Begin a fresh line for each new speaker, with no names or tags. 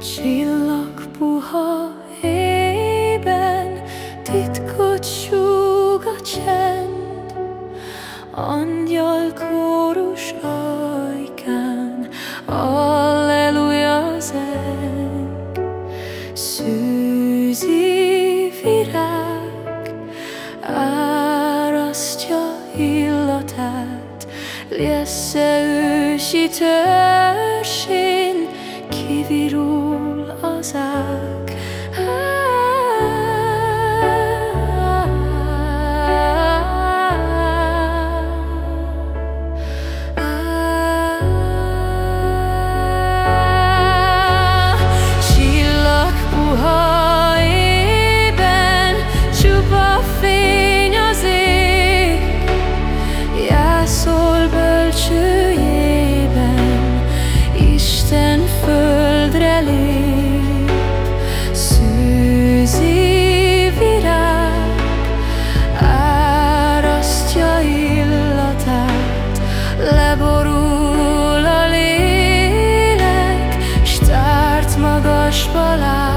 Csillag puha ében titkot súg a csend, Angyal kórus ajkán, Alleluja zeng. Szűzi virág árasztja illatát, Liesze ősi törzsén closer. as palavras.